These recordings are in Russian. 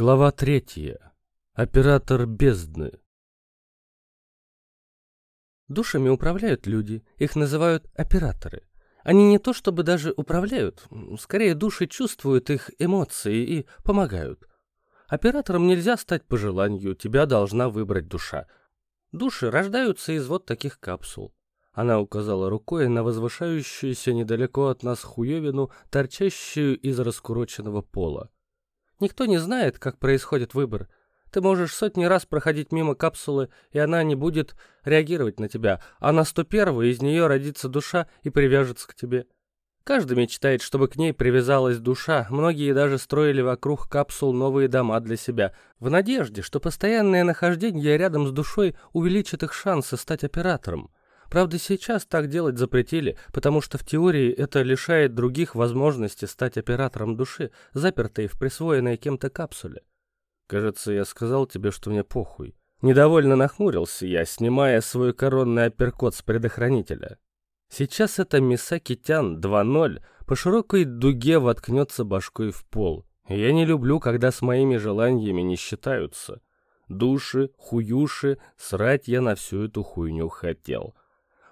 Глава третья. Оператор бездны. Душами управляют люди, их называют операторы. Они не то чтобы даже управляют, скорее души чувствуют их эмоции и помогают. Оператором нельзя стать по желанию, тебя должна выбрать душа. Души рождаются из вот таких капсул. Она указала рукой на возвышающуюся недалеко от нас хуевину, торчащую из раскуроченного пола. Никто не знает, как происходит выбор. Ты можешь сотни раз проходить мимо капсулы, и она не будет реагировать на тебя, а на сто первую из нее родится душа и привяжется к тебе. Каждый мечтает, чтобы к ней привязалась душа, многие даже строили вокруг капсул новые дома для себя, в надежде, что постоянное нахождение рядом с душой увеличит их шансы стать оператором. Правда, сейчас так делать запретили, потому что в теории это лишает других возможности стать оператором души, запертой в присвоенной кем-то капсуле. Кажется, я сказал тебе, что мне похуй. Недовольно нахмурился я, снимая свой коронный апперкот с предохранителя. Сейчас это Мисаки Тян 2.0 по широкой дуге воткнется башкой в пол. Я не люблю, когда с моими желаниями не считаются. Души, хуюши, срать я на всю эту хуйню хотел.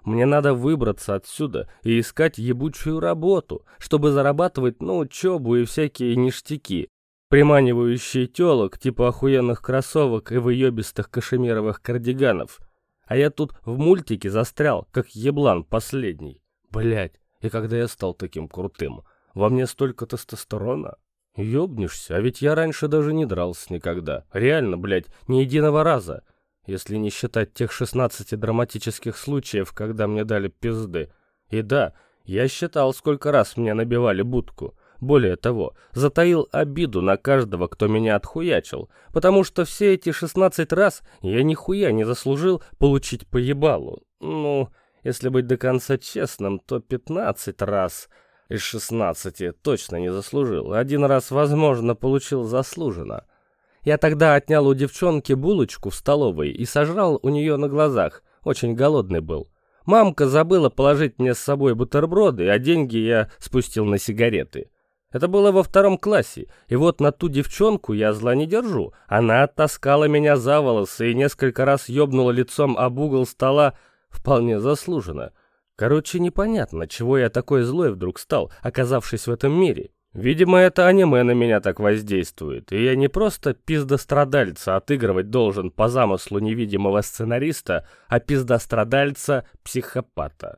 Мне надо выбраться отсюда и искать ебучую работу, чтобы зарабатывать на учебу и всякие ништяки, приманивающие телок типа охуенных кроссовок и выебистых кашемировых кардиганов. А я тут в мультике застрял, как еблан последний. Блять, и когда я стал таким крутым, во мне столько тестостерона? Ёбнешься, а ведь я раньше даже не дрался никогда. Реально, блять, ни единого раза если не считать тех 16 драматических случаев, когда мне дали пизды. И да, я считал, сколько раз мне набивали будку. Более того, затаил обиду на каждого, кто меня отхуячил, потому что все эти 16 раз я нихуя не заслужил получить поебалу. Ну, если быть до конца честным, то 15 раз из 16 точно не заслужил. Один раз, возможно, получил заслуженно. Я тогда отнял у девчонки булочку в столовой и сожрал у нее на глазах. Очень голодный был. Мамка забыла положить мне с собой бутерброды, а деньги я спустил на сигареты. Это было во втором классе, и вот на ту девчонку я зла не держу. Она оттаскала меня за волосы и несколько раз ёбнула лицом об угол стола вполне заслуженно. Короче, непонятно, чего я такой злой вдруг стал, оказавшись в этом мире. Видимо, это аниме на меня так воздействует, и я не просто пиздострадальца отыгрывать должен по замыслу невидимого сценариста, а пиздострадальца-психопата.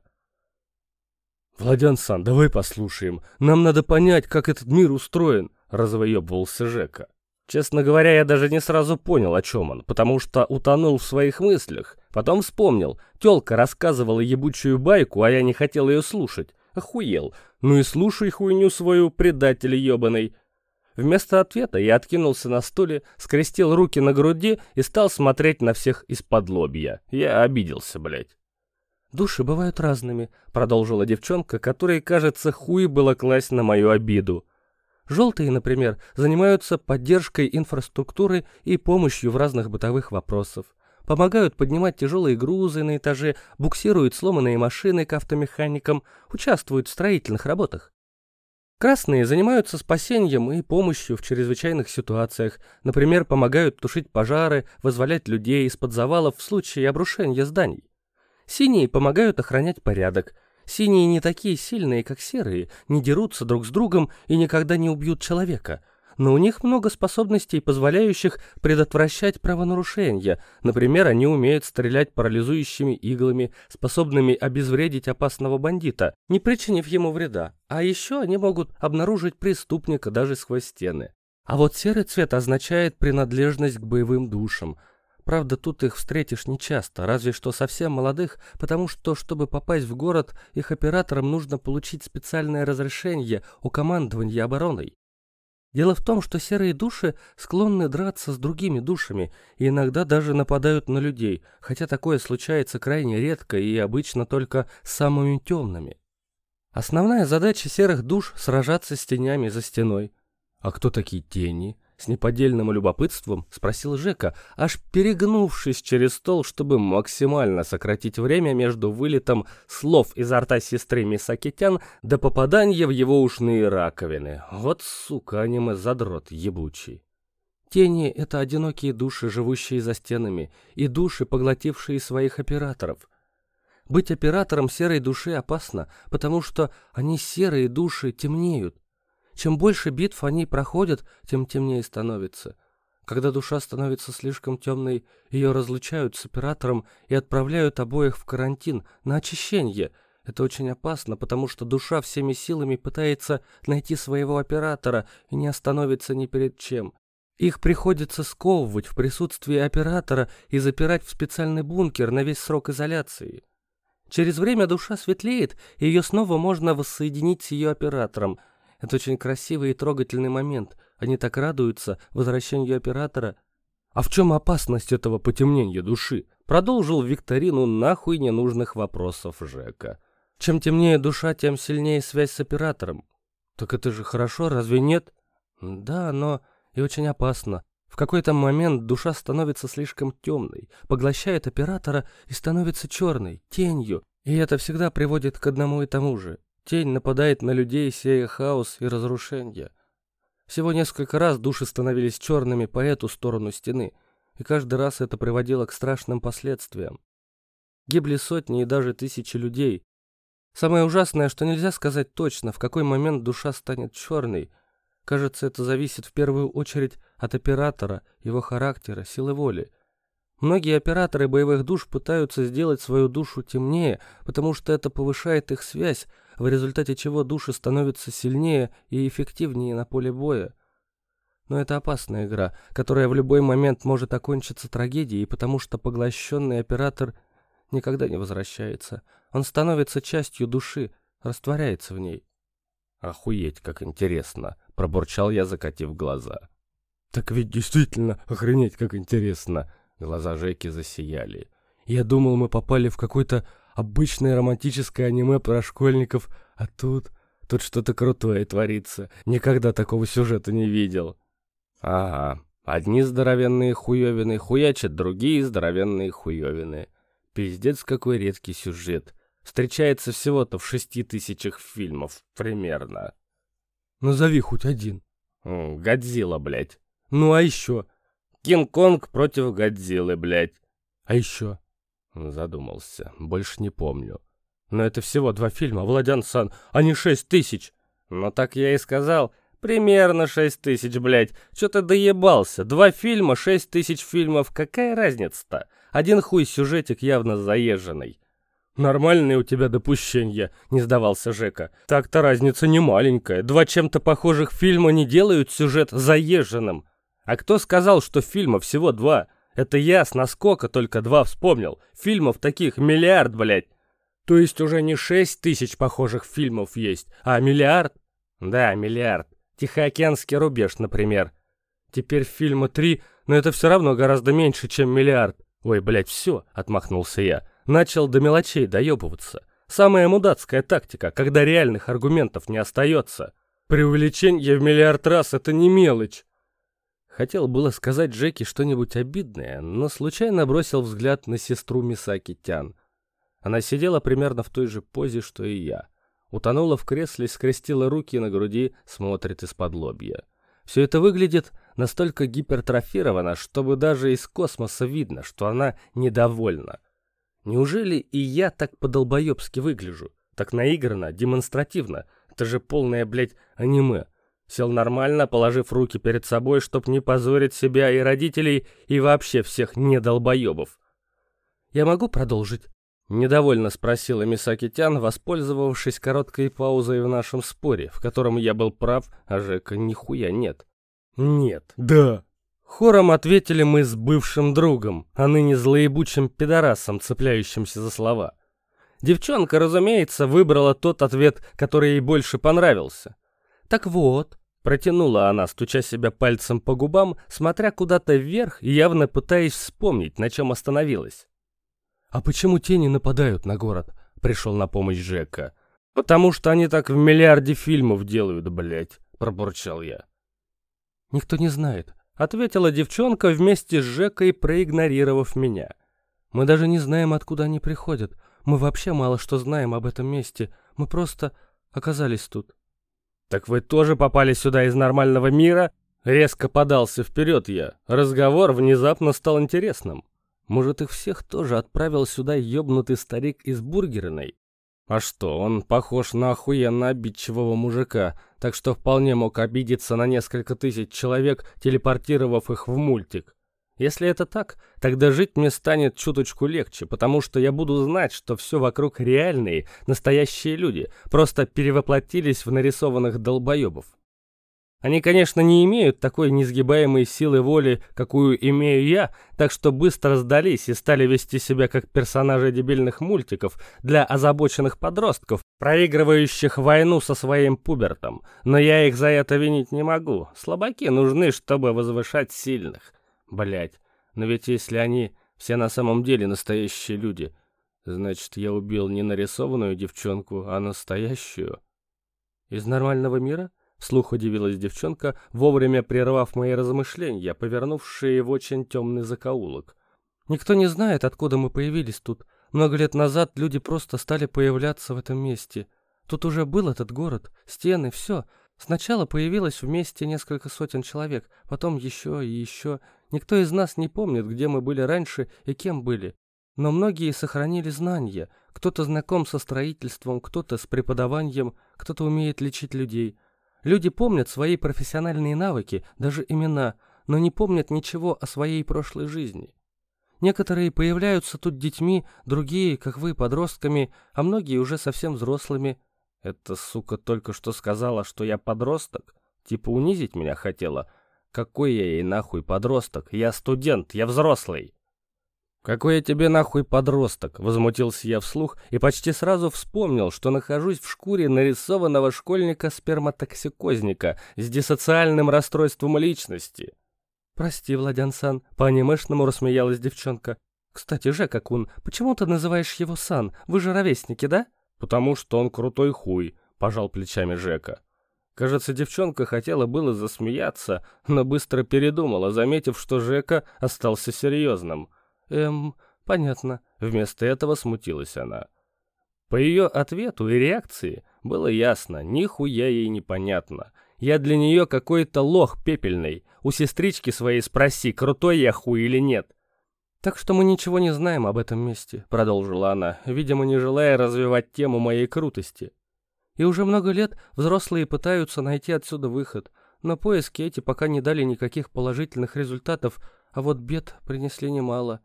«Владян-сан, давай послушаем. Нам надо понять, как этот мир устроен», — развоебывался Жека. Честно говоря, я даже не сразу понял, о чем он, потому что утонул в своих мыслях. Потом вспомнил. Тёлка рассказывала ебучую байку, а я не хотел ее слушать. Охуел. Ну и слушай хуйню свою, предатель ебаный. Вместо ответа я откинулся на стуле, скрестил руки на груди и стал смотреть на всех из-под лобья. Я обиделся, блядь. «Души бывают разными», — продолжила девчонка, которой, кажется, хуй было класть на мою обиду. «Желтые, например, занимаются поддержкой инфраструктуры и помощью в разных бытовых вопросах помогают поднимать тяжелые грузы на этаже, буксируют сломанные машины к автомеханикам, участвуют в строительных работах. Красные занимаются спасением и помощью в чрезвычайных ситуациях, например, помогают тушить пожары, вызволять людей из-под завалов в случае обрушения зданий. Синие помогают охранять порядок. Синие не такие сильные, как серые, не дерутся друг с другом и никогда не убьют человека – но у них много способностей, позволяющих предотвращать правонарушения. Например, они умеют стрелять парализующими иглами, способными обезвредить опасного бандита, не причинив ему вреда. А еще они могут обнаружить преступника даже сквозь стены. А вот серый цвет означает принадлежность к боевым душам. Правда, тут их встретишь нечасто, разве что совсем молодых, потому что, чтобы попасть в город, их операторам нужно получить специальное разрешение у командования обороной. Дело в том, что серые души склонны драться с другими душами и иногда даже нападают на людей, хотя такое случается крайне редко и обычно только с самыми темными. Основная задача серых душ – сражаться с тенями за стеной. А кто такие тени? С неподдельным любопытством спросил Жека, аж перегнувшись через стол, чтобы максимально сократить время между вылетом слов изо рта сестры Мисакитян до попадания в его ушные раковины. Вот сука, аниме-задрот ебучий. Тени — это одинокие души, живущие за стенами, и души, поглотившие своих операторов. Быть оператором серой души опасно, потому что они серые души темнеют. Чем больше битв они проходят, тем темнее становится. Когда душа становится слишком темной, ее разлучают с оператором и отправляют обоих в карантин, на очищение. Это очень опасно, потому что душа всеми силами пытается найти своего оператора и не остановится ни перед чем. Их приходится сковывать в присутствии оператора и запирать в специальный бункер на весь срок изоляции. Через время душа светлеет, и ее снова можно воссоединить с ее оператором. Это очень красивый и трогательный момент – они так радуются возвращению оператора. А в чем опасность этого потемнения души? Продолжил викторину нахуй ненужных вопросов Жека. Чем темнее душа, тем сильнее связь с оператором. Так это же хорошо, разве нет? Да, но и очень опасно. В какой-то момент душа становится слишком темной, поглощает оператора и становится черной, тенью. И это всегда приводит к одному и тому же. Тень нападает на людей, сея хаос и разрушение. Всего несколько раз души становились черными по эту сторону стены, и каждый раз это приводило к страшным последствиям. Гибли сотни и даже тысячи людей. Самое ужасное, что нельзя сказать точно, в какой момент душа станет черной. Кажется, это зависит в первую очередь от оператора, его характера, силы воли. Многие операторы боевых душ пытаются сделать свою душу темнее, потому что это повышает их связь, в результате чего души становятся сильнее и эффективнее на поле боя. Но это опасная игра, которая в любой момент может окончиться трагедией, потому что поглощенный оператор никогда не возвращается. Он становится частью души, растворяется в ней. «Охуеть, как интересно!» — пробурчал я, закатив глаза. «Так ведь действительно охренеть, как интересно!» Глаза Жеки засияли. «Я думал, мы попали в какое-то обычное романтическое аниме про школьников, а тут... Тут что-то крутое творится. Никогда такого сюжета не видел». «Ага, одни здоровенные хуёвины хуячат, другие здоровенные хуёвины. Пиздец, какой редкий сюжет. Встречается всего-то в шести тысячах фильмов, примерно». «Назови хоть один». «Годзилла, блядь». «Ну а еще?» Кинг-Конг против Годзиллы, блядь. А еще? Задумался. Больше не помню. Но это всего два фильма, Владян-сан, а не шесть тысяч. Ну так я и сказал. Примерно шесть тысяч, блядь. Чё ты доебался? Два фильма, шесть тысяч фильмов. Какая разница-то? Один хуй сюжетик явно заезженный. «Нормальные у тебя допущения», — не сдавался Жека. «Так-то разница не маленькая. Два чем-то похожих фильма не делают сюжет заезженным. А кто сказал, что фильмов всего два? Это я с наскока только два вспомнил. Фильмов таких миллиард, блядь. То есть уже не шесть тысяч похожих фильмов есть, а миллиард? Да, миллиард. Тихоокеанский рубеж, например. Теперь фильма три, но это все равно гораздо меньше, чем миллиард. Ой, блядь, все, отмахнулся я. Начал до мелочей доебываться. Самая мудацкая тактика, когда реальных аргументов не остается. Преувеличение в миллиард раз — это не мелочь. Хотел было сказать Джеки что-нибудь обидное, но случайно бросил взгляд на сестру Мисаки Тян. Она сидела примерно в той же позе, что и я. Утонула в кресле, скрестила руки на груди, смотрит из-под лобья. Все это выглядит настолько гипертрофировано, чтобы даже из космоса видно, что она недовольна. Неужели и я так по-долбоебски выгляжу? Так наигранно, демонстративно? Это же полное, блядь, аниме. Сел нормально, положив руки перед собой, чтоб не позорить себя и родителей, и вообще всех недолбоебов. «Я могу продолжить?» Недовольно спросила Мисакитян, воспользовавшись короткой паузой в нашем споре, в котором я был прав, а Жека нихуя нет. «Нет, да». Хором ответили мы с бывшим другом, а ныне злоебучим пидорасом, цепляющимся за слова. Девчонка, разумеется, выбрала тот ответ, который ей больше понравился. «Так вот», Протянула она, стуча себя пальцем по губам, смотря куда-то вверх и явно пытаясь вспомнить, на чем остановилась. «А почему тени нападают на город?» — пришел на помощь Жека. «Потому что они так в миллиарде фильмов делают, блядь», — пробурчал я. «Никто не знает», — ответила девчонка вместе с Жекой, проигнорировав меня. «Мы даже не знаем, откуда они приходят. Мы вообще мало что знаем об этом месте. Мы просто оказались тут». «Так вы тоже попали сюда из нормального мира?» Резко подался вперед я. Разговор внезапно стал интересным. Может, их всех тоже отправил сюда ёбнутый старик из бургерной? А что, он похож на охуенно обидчивого мужика, так что вполне мог обидеться на несколько тысяч человек, телепортировав их в мультик. Если это так, тогда жить мне станет чуточку легче, потому что я буду знать, что все вокруг реальные, настоящие люди, просто перевоплотились в нарисованных долбоебов. Они, конечно, не имеют такой несгибаемой силы воли, какую имею я, так что быстро сдались и стали вести себя как персонажи дебильных мультиков для озабоченных подростков, проигрывающих войну со своим пубертом. Но я их за это винить не могу. Слабаки нужны, чтобы возвышать сильных. Блять, но ведь если они все на самом деле настоящие люди, значит, я убил не нарисованную девчонку, а настоящую. Из нормального мира? Вслух удивилась девчонка, вовремя прервав мои размышления, повернувшие в очень темный закоулок. «Никто не знает, откуда мы появились тут. Много лет назад люди просто стали появляться в этом месте. Тут уже был этот город, стены, все. Сначала появилось вместе несколько сотен человек, потом еще и еще. Никто из нас не помнит, где мы были раньше и кем были. Но многие сохранили знания. Кто-то знаком со строительством, кто-то с преподаванием, кто-то умеет лечить людей». Люди помнят свои профессиональные навыки, даже имена, но не помнят ничего о своей прошлой жизни. Некоторые появляются тут детьми, другие, как вы, подростками, а многие уже совсем взрослыми. Эта сука только что сказала, что я подросток? Типа унизить меня хотела? Какой я ей нахуй подросток? Я студент, я взрослый. «Какой я тебе нахуй подросток?» — возмутился я вслух и почти сразу вспомнил, что нахожусь в шкуре нарисованного школьника-сперматоксикозника с диссоциальным расстройством личности. «Прости, Владян-сан», — по-анимешному рассмеялась девчонка. «Кстати, Жека-кун, почему ты называешь его Сан? Вы же ровесники, да?» «Потому что он крутой хуй», — пожал плечами Жека. Кажется, девчонка хотела было засмеяться, но быстро передумала, заметив, что Жека остался серьезным — «Эм, понятно». Вместо этого смутилась она. По ее ответу и реакции было ясно, нихуя ей непонятно. Я для нее какой-то лох пепельный. У сестрички своей спроси, крутой я хуй или нет. «Так что мы ничего не знаем об этом месте», — продолжила она, видимо, не желая развивать тему моей крутости. «И уже много лет взрослые пытаются найти отсюда выход, но поиски эти пока не дали никаких положительных результатов, а вот бед принесли немало.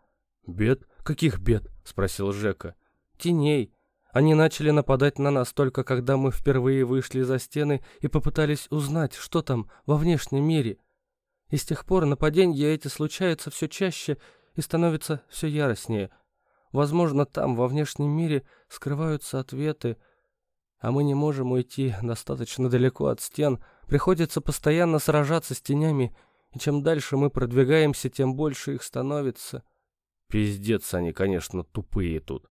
«Бед? Каких бед?» — спросил Жека. «Теней. Они начали нападать на нас только когда мы впервые вышли за стены и попытались узнать, что там во внешнем мире. И с тех пор нападения эти случаются все чаще и становятся все яростнее. Возможно, там, во внешнем мире, скрываются ответы, а мы не можем уйти достаточно далеко от стен, приходится постоянно сражаться с тенями, и чем дальше мы продвигаемся, тем больше их становится». Пиздец они, конечно, тупые тут.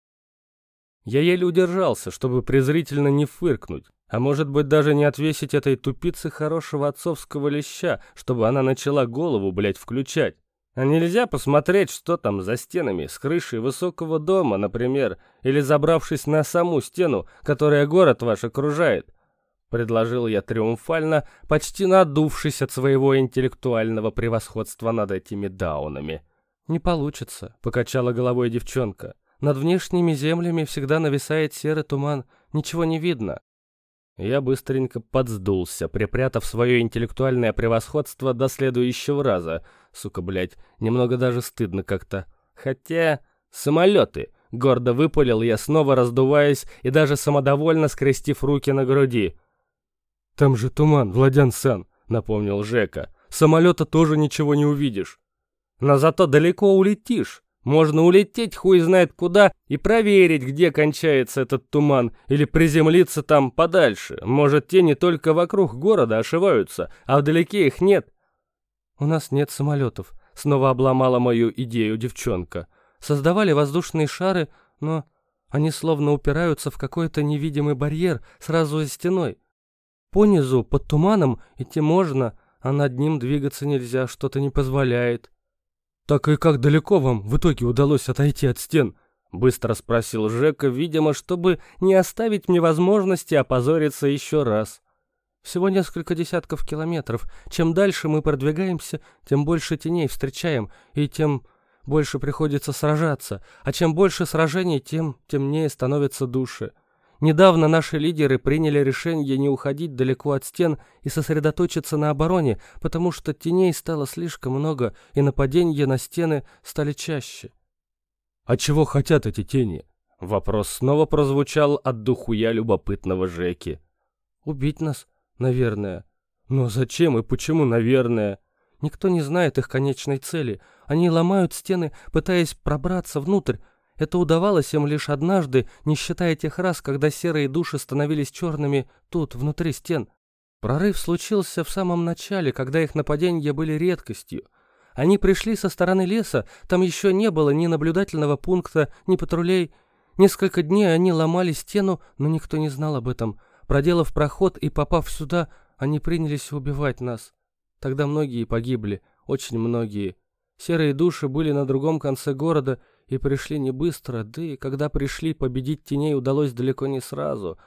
Я еле удержался, чтобы презрительно не фыркнуть, а может быть даже не отвесить этой тупице хорошего отцовского леща, чтобы она начала голову, блядь, включать. А нельзя посмотреть, что там за стенами, с крышей высокого дома, например, или забравшись на саму стену, которая город ваш окружает? Предложил я триумфально, почти надувшись от своего интеллектуального превосходства над этими даунами. «Не получится», — покачала головой девчонка. «Над внешними землями всегда нависает серый туман, ничего не видно». Я быстренько подсдулся, припрятав свое интеллектуальное превосходство до следующего раза. Сука, блядь, немного даже стыдно как-то. Хотя... Самолеты! Гордо выпалил я, снова раздуваясь и даже самодовольно скрестив руки на груди. «Там же туман, Владян-сан», — напомнил Жека. «Самолета тоже ничего не увидишь». Но зато далеко улетишь. Можно улететь хуй знает куда и проверить, где кончается этот туман, или приземлиться там подальше. Может, те не только вокруг города ошиваются, а вдалеке их нет. «У нас нет самолетов», — снова обломала мою идею девчонка. «Создавали воздушные шары, но они словно упираются в какой-то невидимый барьер сразу за стеной. Понизу, под туманом, идти можно, а над ним двигаться нельзя, что-то не позволяет». «Так и как далеко вам в итоге удалось отойти от стен?» Быстро спросил Жека, видимо, чтобы не оставить мне возможности опозориться еще раз. Всего несколько десятков километров. Чем дальше мы продвигаемся, тем больше теней встречаем, и тем больше приходится сражаться. А чем больше сражений, тем темнее становятся души. Недавно наши лидеры приняли решение не уходить далеко от стен и сосредоточиться на обороне, потому что теней стало слишком много, и нападения на стены стали чаще. «А чего хотят эти тени?» Вопрос снова прозвучал от духуя любопытного Жеки. «Убить нас?» Наверное. Но зачем и почему наверное? Никто не знает их конечной цели. Они ломают стены, пытаясь пробраться внутрь. Это удавалось им лишь однажды, не считая тех раз, когда серые души становились черными тут, внутри стен. Прорыв случился в самом начале, когда их нападения были редкостью. Они пришли со стороны леса, там еще не было ни наблюдательного пункта, ни патрулей. Несколько дней они ломали стену, но никто не знал об этом. Проделав проход и попав сюда, они принялись убивать нас. Тогда многие погибли, очень многие. Серые души были на другом конце города и пришли не быстро, да и когда пришли, победить теней удалось далеко не сразу.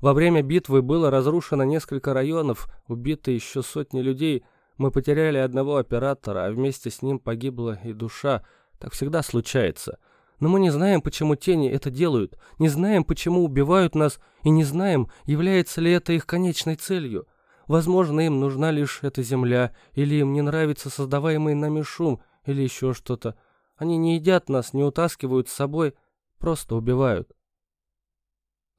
Во время битвы было разрушено несколько районов, убиты еще сотни людей. Мы потеряли одного оператора, а вместе с ним погибла и душа. Так всегда случается. Но мы не знаем, почему тени это делают, не знаем, почему убивают нас, и не знаем, является ли это их конечной целью. Возможно, им нужна лишь эта земля, или им не нравится создаваемый нами шум, или еще что-то. Они не едят нас, не утаскивают с собой, просто убивают.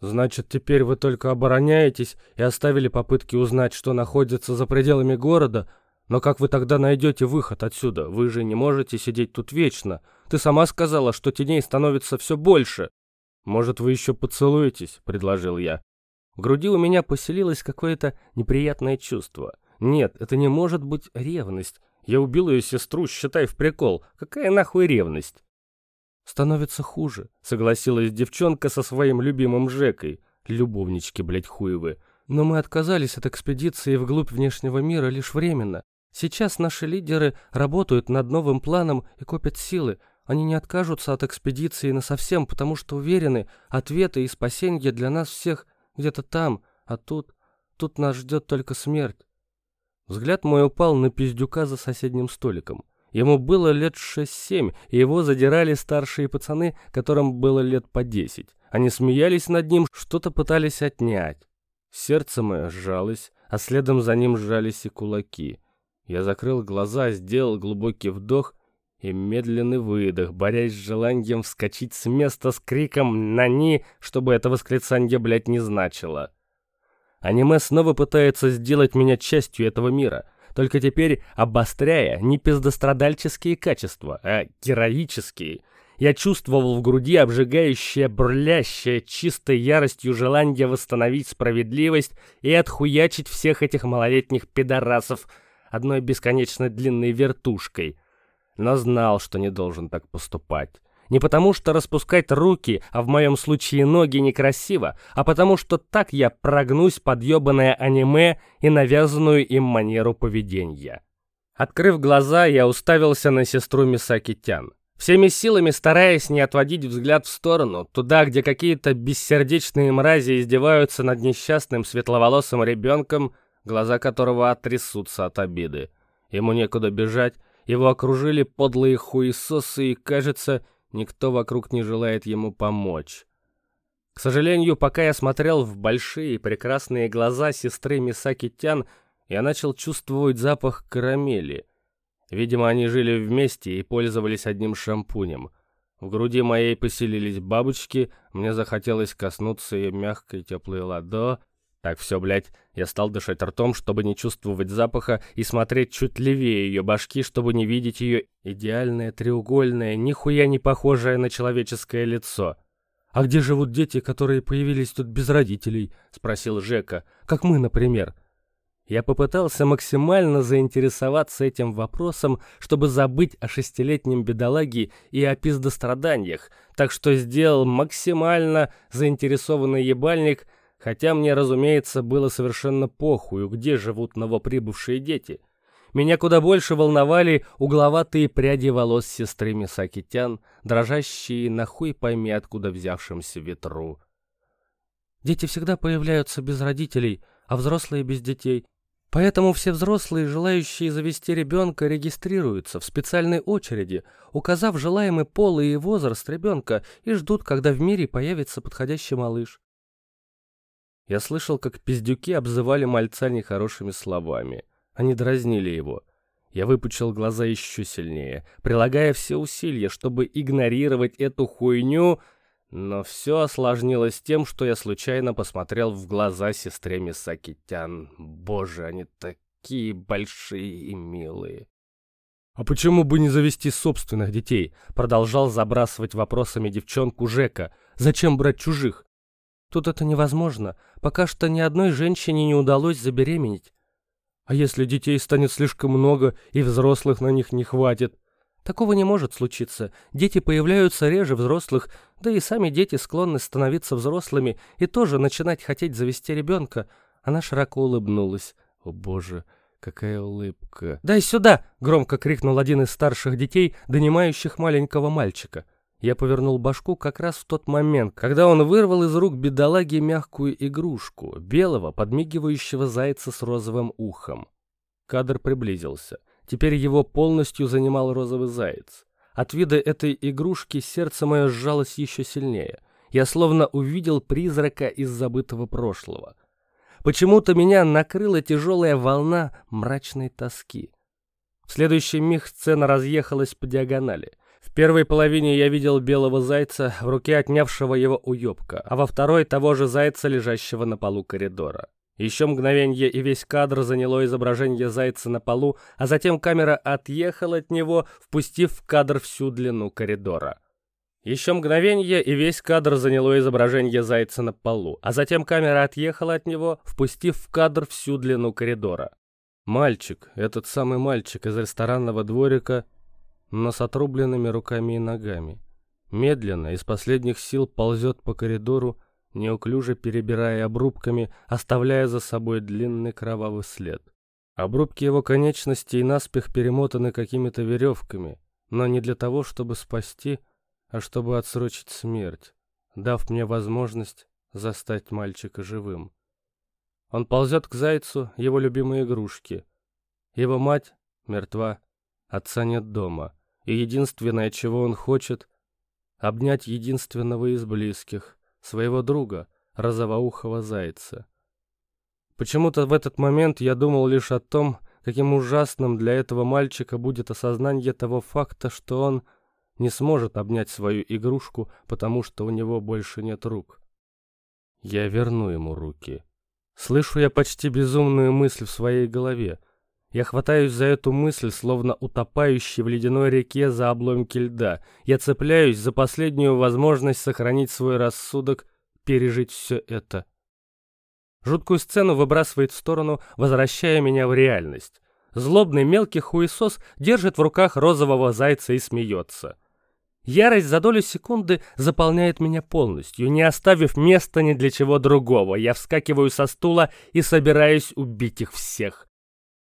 Значит, теперь вы только обороняетесь и оставили попытки узнать, что находится за пределами города, но как вы тогда найдете выход отсюда? Вы же не можете сидеть тут вечно. Ты сама сказала, что теней становится все больше. Может, вы еще поцелуетесь?» — предложил я. В груди у меня поселилось какое-то неприятное чувство. Нет, это не может быть ревность. Я убил ее сестру, считай, в прикол. Какая нахуй ревность? «Становится хуже», — согласилась девчонка со своим любимым Жекой. Любовнички, блядь, хуевы. «Но мы отказались от экспедиции вглубь внешнего мира лишь временно. Сейчас наши лидеры работают над новым планом и копят силы, они не откажутся от экспедиции насовсем, потому что уверены, ответы и спасение для нас всех где-то там, а тут... Тут нас ждет только смерть. Взгляд мой упал на пиздюка за соседним столиком. Ему было лет шесть-семь, и его задирали старшие пацаны, которым было лет по десять. Они смеялись над ним, что-то пытались отнять. Сердце мое сжалось, а следом за ним сжались и кулаки. Я закрыл глаза, сделал глубокий вдох и медленный выдох, борясь с желанием вскочить с места с криком «Нани!», чтобы это восклицание, блядь, не значило. Аниме снова пытается сделать меня частью этого мира, только теперь обостряя не пиздострадальческие качества, а героические. Я чувствовал в груди обжигающее, бурлящее, чистой яростью желание восстановить справедливость и отхуячить всех этих малолетних пидорасов одной бесконечно длинной вертушкой — но знал, что не должен так поступать. Не потому что распускать руки, а в моем случае ноги некрасиво, а потому что так я прогнусь под ёбаное аниме и навязанную им манеру поведения. Открыв глаза, я уставился на сестру Мисаки Тян. Всеми силами стараясь не отводить взгляд в сторону, туда, где какие-то бессердечные мрази издеваются над несчастным светловолосым ребенком, глаза которого трясутся от обиды. Ему некуда бежать, его окружили подлые хуесосы, и, кажется, никто вокруг не желает ему помочь. К сожалению, пока я смотрел в большие прекрасные глаза сестры Мисаки Тян, я начал чувствовать запах карамели. Видимо, они жили вместе и пользовались одним шампунем. В груди моей поселились бабочки, мне захотелось коснуться ее мягкой теплой ладо, так все, блядь, я стал дышать ртом, чтобы не чувствовать запаха, и смотреть чуть левее ее башки, чтобы не видеть ее идеальное треугольное, нихуя не похожее на человеческое лицо. «А где живут дети, которые появились тут без родителей?» — спросил Жека. «Как мы, например». Я попытался максимально заинтересоваться этим вопросом, чтобы забыть о шестилетнем бедолаге и о пиздостраданиях, так что сделал максимально заинтересованный ебальник — Хотя мне, разумеется, было совершенно похую, где живут новоприбывшие дети. Меня куда больше волновали угловатые пряди волос сестры Мисакитян, дрожащие на хуй пойми откуда взявшемся ветру. Дети всегда появляются без родителей, а взрослые без детей. Поэтому все взрослые, желающие завести ребенка, регистрируются в специальной очереди, указав желаемый пол и возраст ребенка, и ждут, когда в мире появится подходящий малыш. Я слышал, как пиздюки обзывали мальца нехорошими словами. Они дразнили его. Я выпучил глаза еще сильнее, прилагая все усилия, чтобы игнорировать эту хуйню, но все осложнилось тем, что я случайно посмотрел в глаза сестре Мисакитян. Боже, они такие большие и милые. «А почему бы не завести собственных детей?» Продолжал забрасывать вопросами девчонку Жека. «Зачем брать чужих?» «Тут это невозможно. Пока что ни одной женщине не удалось забеременеть. А если детей станет слишком много и взрослых на них не хватит? Такого не может случиться. Дети появляются реже взрослых, да и сами дети склонны становиться взрослыми и тоже начинать хотеть завести ребенка. Она широко улыбнулась. О боже, какая улыбка. «Дай сюда!» — громко крикнул один из старших детей, донимающих маленького мальчика. Я повернул башку как раз в тот момент, когда он вырвал из рук бедолаги мягкую игрушку, белого, подмигивающего зайца с розовым ухом. Кадр приблизился — Теперь его полностью занимал розовый заяц. От вида этой игрушки сердце мое сжалось еще сильнее. Я словно увидел призрака из забытого прошлого. Почему-то меня накрыла тяжелая волна мрачной тоски. В следующий миг сцена разъехалась по диагонали. В первой половине я видел белого зайца, в руке отнявшего его уебка, а во второй того же зайца, лежащего на полу коридора. Еще мгновенье, и весь кадр заняло изображение зайца на полу, а затем камера отъехала от него, впустив в кадр всю длину коридора. Еще мгновенье, и весь кадр заняло изображение зайца на полу, а затем камера отъехала от него, впустив в кадр всю длину коридора. Мальчик, этот самый мальчик из ресторанного дворика, но с отрубленными руками и ногами, медленно, из последних сил ползет по коридору, неуклюже перебирая обрубками, оставляя за собой длинный кровавый след. Обрубки его конечностей наспех перемотаны какими-то веревками, но не для того, чтобы спасти, а чтобы отсрочить смерть, дав мне возможность застать мальчика живым. Он ползет к зайцу, его любимой игрушке. Его мать мертва, отца нет дома, и единственное, чего он хочет — обнять единственного из близких — своего друга, розовоухого зайца. Почему-то в этот момент я думал лишь о том, каким ужасным для этого мальчика будет осознание того факта, что он не сможет обнять свою игрушку, потому что у него больше нет рук. Я верну ему руки. Слышу я почти безумную мысль в своей голове. Я хватаюсь за эту мысль, словно утопающий в ледяной реке за обломки льда. Я цепляюсь за последнюю возможность сохранить свой рассудок, пережить все это. Жуткую сцену выбрасывает в сторону, возвращая меня в реальность. Злобный мелкий хуесос держит в руках розового зайца и смеется. Ярость за долю секунды заполняет меня полностью, не оставив места ни для чего другого. Я вскакиваю со стула и собираюсь убить их всех.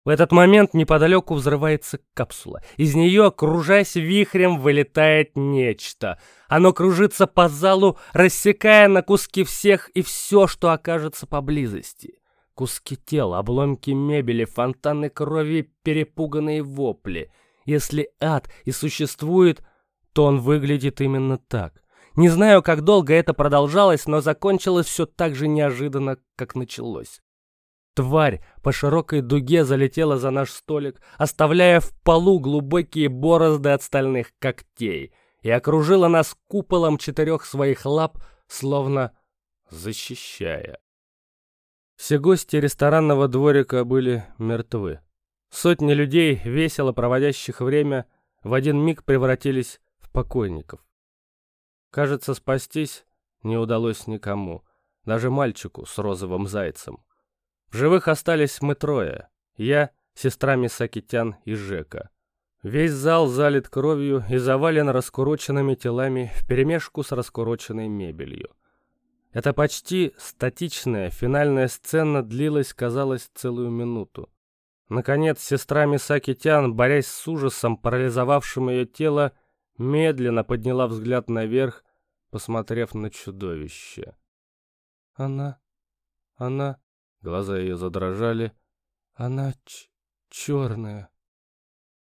В этот момент неподалеку взрывается капсула. Из нее, кружась вихрем, вылетает нечто. Оно кружится по залу, рассекая на куски всех и все, что окажется поблизости. Куски тел, обломки мебели, фонтаны крови, перепуганные вопли. Если ад и существует, то он выглядит именно так. Не знаю, как долго это продолжалось, но закончилось все так же неожиданно, как началось. Тварь по широкой дуге залетела за наш столик, оставляя в полу глубокие борозды от стальных когтей, и окружила нас куполом четырех своих лап, словно защищая. Все гости ресторанного дворика были мертвы. Сотни людей, весело проводящих время, в один миг превратились в покойников. Кажется, спастись не удалось никому, даже мальчику с розовым зайцем. В живых остались мы трое. Я, сестра Мисакитян и Жека. Весь зал залит кровью и завален раскуроченными телами вперемешку с раскуроченной мебелью. Эта почти статичная финальная сцена длилась, казалось, целую минуту. Наконец, сестра Мисакитян, борясь с ужасом, парализовавшим ее тело, медленно подняла взгляд наверх, посмотрев на чудовище. «Она... она...» Глаза ее задрожали. Она черная.